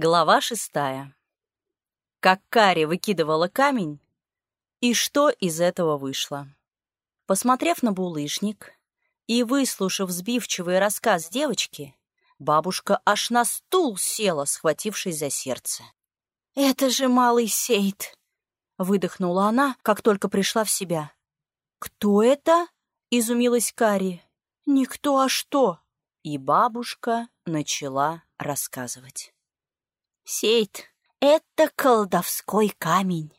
Глава шестая. Как Кари выкидывала камень, и что из этого вышло. Посмотрев на булыжник и выслушав сбивчивый рассказ девочки, бабушка аж на стул села, схватившись за сердце. «Это же малый Сейд!» — выдохнула она, как только пришла в себя. «Кто это?» — изумилась Кари. «Никто, а что?» И бабушка начала рассказывать. Сейт — это колдовской камень.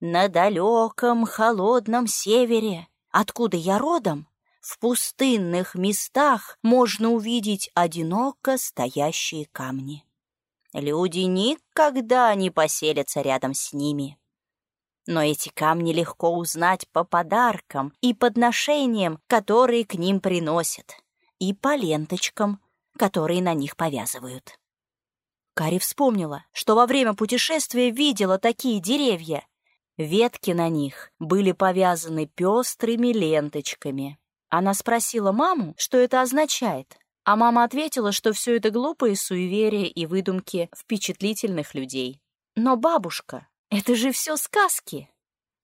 На далеком холодном севере, откуда я родом, в пустынных местах можно увидеть одиноко стоящие камни. Люди никогда не поселятся рядом с ними. Но эти камни легко узнать по подаркам и подношениям, которые к ним приносят, и по ленточкам, которые на них повязывают. Кари вспомнила, что во время путешествия видела такие деревья. Ветки на них были повязаны пестрыми ленточками. Она спросила маму, что это означает, а мама ответила, что все это глупые суеверия и выдумки впечатлительных людей. Но бабушка, это же все сказки.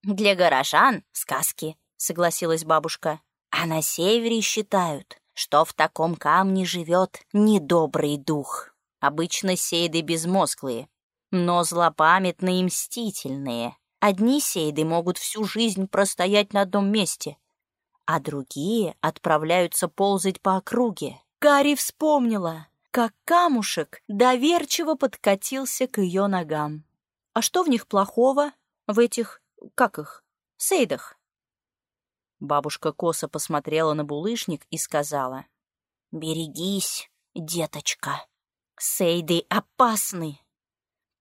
Для горожан — сказки, согласилась бабушка. А на севере считают, что в таком камне живет недобрый дух. Обычно сейды безмозглые, но злопамятные и мстительные. Одни сейды могут всю жизнь простоять на одном месте, а другие отправляются ползать по округе. Кари вспомнила, как камушек доверчиво подкатился к ее ногам. А что в них плохого, в этих, как их, сейдах? Бабушка косо посмотрела на булыжник и сказала, «Берегись, деточка». Сейды опасны.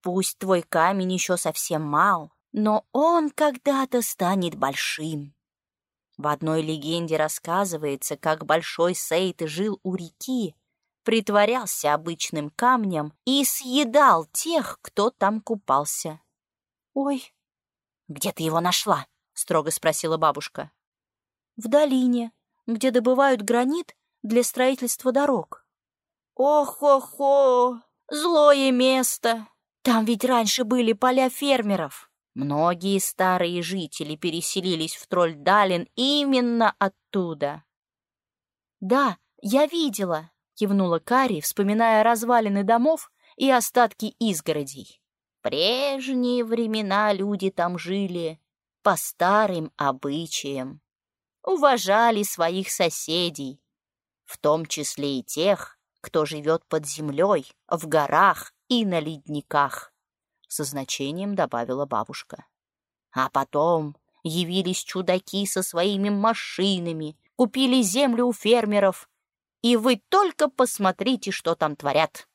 Пусть твой камень еще совсем мал, но он когда-то станет большим. В одной легенде рассказывается, как большой Сейд жил у реки, притворялся обычным камнем и съедал тех, кто там купался. «Ой, где ты его нашла?» — строго спросила бабушка. «В долине, где добывают гранит для строительства дорог». Ох-охо, злое место. Там ведь раньше были поля фермеров. Многие старые жители переселились в Трольдален именно оттуда. «Да, я видела», — кивнула Кари, вспоминая развалины домов и остатки изгородей. «Прежние времена люди там жили по старым обычаям, уважали своих соседей, в том числе и тех, кто живет под землей, в горах и на ледниках», — со значением добавила бабушка. «А потом явились чудаки со своими машинами, купили землю у фермеров, и вы только посмотрите, что там творят.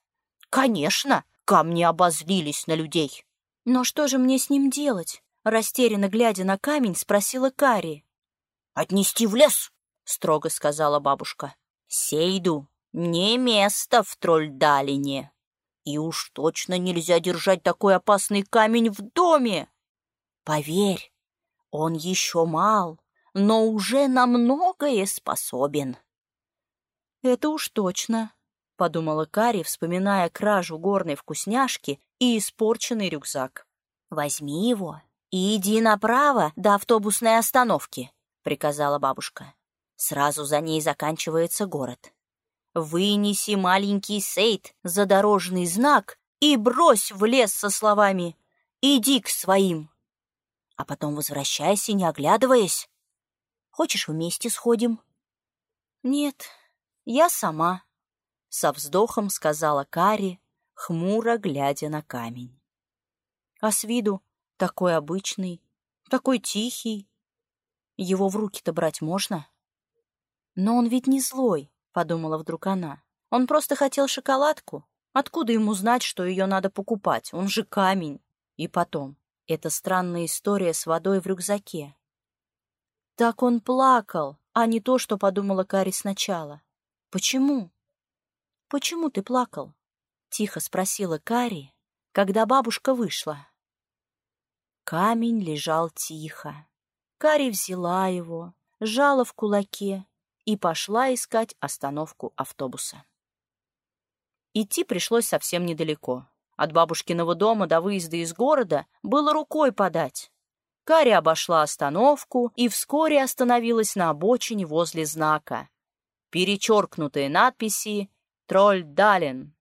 Конечно, камни обозлились на людей». «Но что же мне с ним делать?» Растерянно глядя на камень, спросила Кари. «Отнести в лес», — строго сказала бабушка. «Сейду не место в Трольдалине. И уж точно нельзя держать такой опасный камень в доме. Поверь, он еще мал, но уже на многое способен. Это уж точно, — подумала Кари, вспоминая кражу горной вкусняшки и испорченный рюкзак. «Возьми его и иди направо до автобусной остановки», — приказала бабушка. «Сразу за ней заканчивается город. Вынеси маленький сейт за дорожный знак и брось в лес со словами «Иди к своим». А потом возвращайся, не оглядываясь. Хочешь, вместе сходим? Нет, я сама, — со вздохом сказала Кари, хмуро глядя на камень. А с виду такой обычный, такой тихий. Его в руки-то брать можно? Но он ведь не злой, — подумала вдруг она. «Он просто хотел шоколадку. Откуда ему знать, что ее надо покупать? Он же камень. И потом, эта странная история с водой в рюкзаке. Так он плакал, а не то, что подумала Кари сначала. Почему? Почему ты плакал? Тихо спросила Кари, когда бабушка вышла. Камень лежал тихо. Кари взяла его, сжала в кулаке и пошла искать остановку автобуса. Идти пришлось совсем недалеко. От бабушкиного дома до выезда из города было рукой подать. Кари обошла остановку и вскоре остановилась на обочине возле знака. Перечеркнутые надписи «Тролль Дален».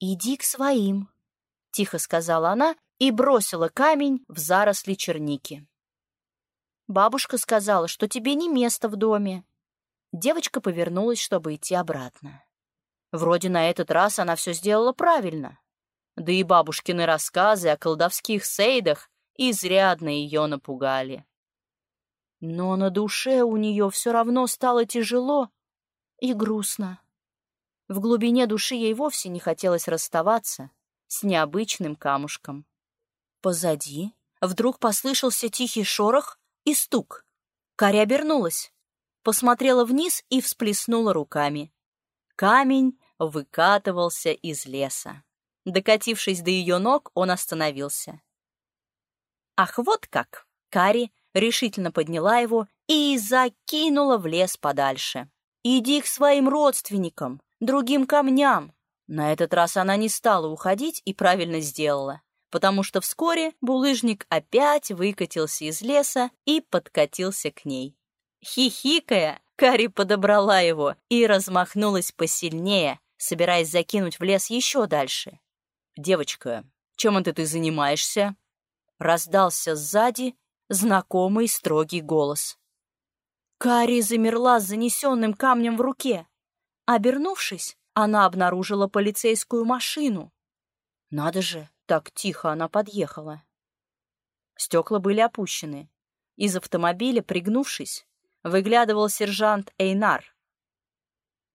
«Иди к своим», — тихо сказала она и бросила камень в заросли черники. «Бабушка сказала, что тебе не место в доме». Девочка повернулась, чтобы идти обратно. Вроде на этот раз она все сделала правильно. Да и бабушкины рассказы о колдовских сейдах изрядно ее напугали. Но на душе у нее все равно стало тяжело и грустно. В глубине души ей вовсе не хотелось расставаться с необычным камушком. Позади вдруг послышался тихий шорох и стук. Каря обернулась, посмотрела вниз и всплеснула руками. Камень выкатывался из леса. Докатившись до ее ног, он остановился. Ах, вот как! Кари решительно подняла его и закинула в лес подальше. «Иди к своим родственникам, другим камням!» На этот раз она не стала уходить и правильно сделала потому что вскоре булыжник опять выкатился из леса и подкатился к ней. Хихикая, Кари подобрала его и размахнулась посильнее, собираясь закинуть в лес еще дальше. «Девочка, чем это ты занимаешься?» Раздался сзади знакомый строгий голос. Кари замерла с занесенным камнем в руке. Обернувшись, она обнаружила полицейскую машину. Надо же, так тихо она подъехала. Стекла были опущены. Из автомобиля, пригнувшись, выглядывал сержант Эйнар.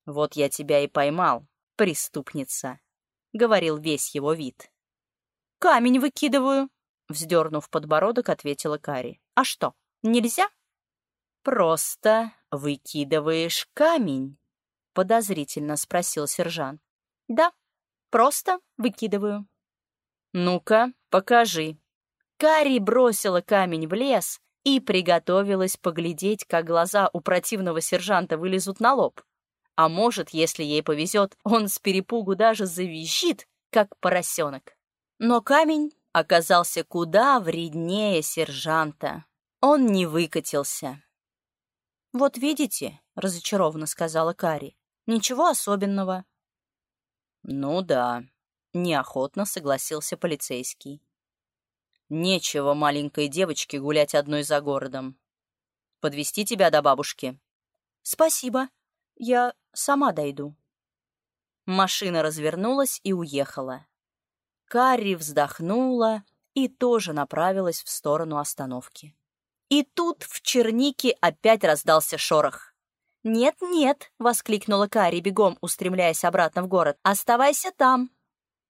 «Вот я тебя и поймал, преступница», — говорил весь его вид. «Камень выкидываю», — вздернув подбородок, ответила Кари. «А что, нельзя?» «Просто выкидываешь камень», — подозрительно спросил сержант. «Да, просто выкидываю». «Ну-ка, покажи». Кари бросила камень в лес и приготовилась поглядеть, как глаза у противного сержанта вылезут на лоб. А может, если ей повезет, он с перепугу даже завизжит, как поросенок. Но камень оказался куда вреднее сержанта. Он не выкатился. «Вот видите», — разочарованно сказала Кари, — «ничего особенного». «Ну да», Неохотно согласился полицейский. Нечего маленькой девочке гулять одной за городом. Подвести тебя до бабушки? Спасибо. Я сама дойду. Машина развернулась и уехала. Карри вздохнула и тоже направилась в сторону остановки. И тут в чернике опять раздался шорох. «Нет-нет!» — воскликнула Карри, бегом устремляясь обратно в город. «Оставайся там!»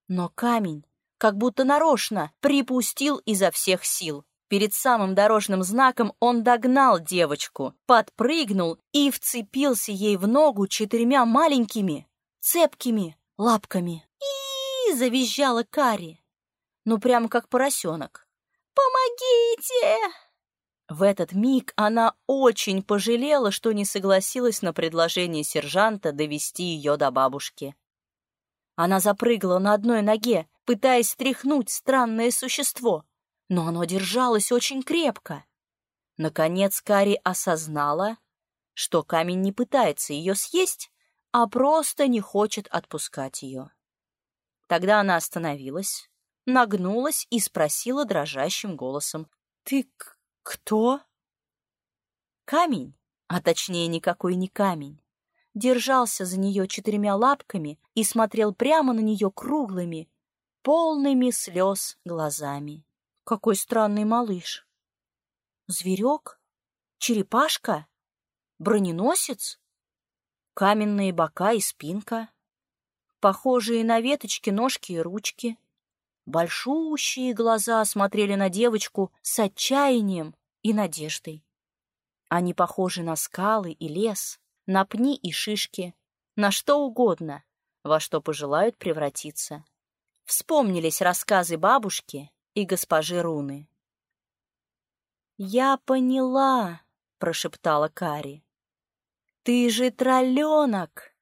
Но камень, как будто нарочно, припустил изо всех сил. Перед самым дорожным знаком он догнал девочку, подпрыгнул и вцепился ей в ногу четырьмя маленькими, цепкими лапками. и завизжала Кари. Ну, прямо как поросенок. «Помогите!» В этот миг она очень пожалела, что не согласилась на предложение сержанта довести ее до бабушки. Она запрыгала на одной ноге, пытаясь стряхнуть странное существо, но оно держалось очень крепко. Наконец Кари осознала, что камень не пытается ее съесть, а просто не хочет отпускать ее. Тогда она остановилась, нагнулась и спросила дрожащим голосом, «Ты кто?» Камень, а точнее никакой не камень, держался за нее четырьмя лапками и смотрел прямо на нее круглыми, полными слез глазами. Какой странный малыш! Зверек? Черепашка? Броненосец? Каменные бока и спинка? Похожие на веточки ножки и ручки? Большущие глаза смотрели на девочку с отчаянием и надеждой. Они похожи на скалы и лес, на пни и шишки, на что угодно, во что пожелают превратиться. Вспомнились рассказы бабушки и госпожи Руны. «Я поняла», — прошептала Кари. «Ты же тролленок!»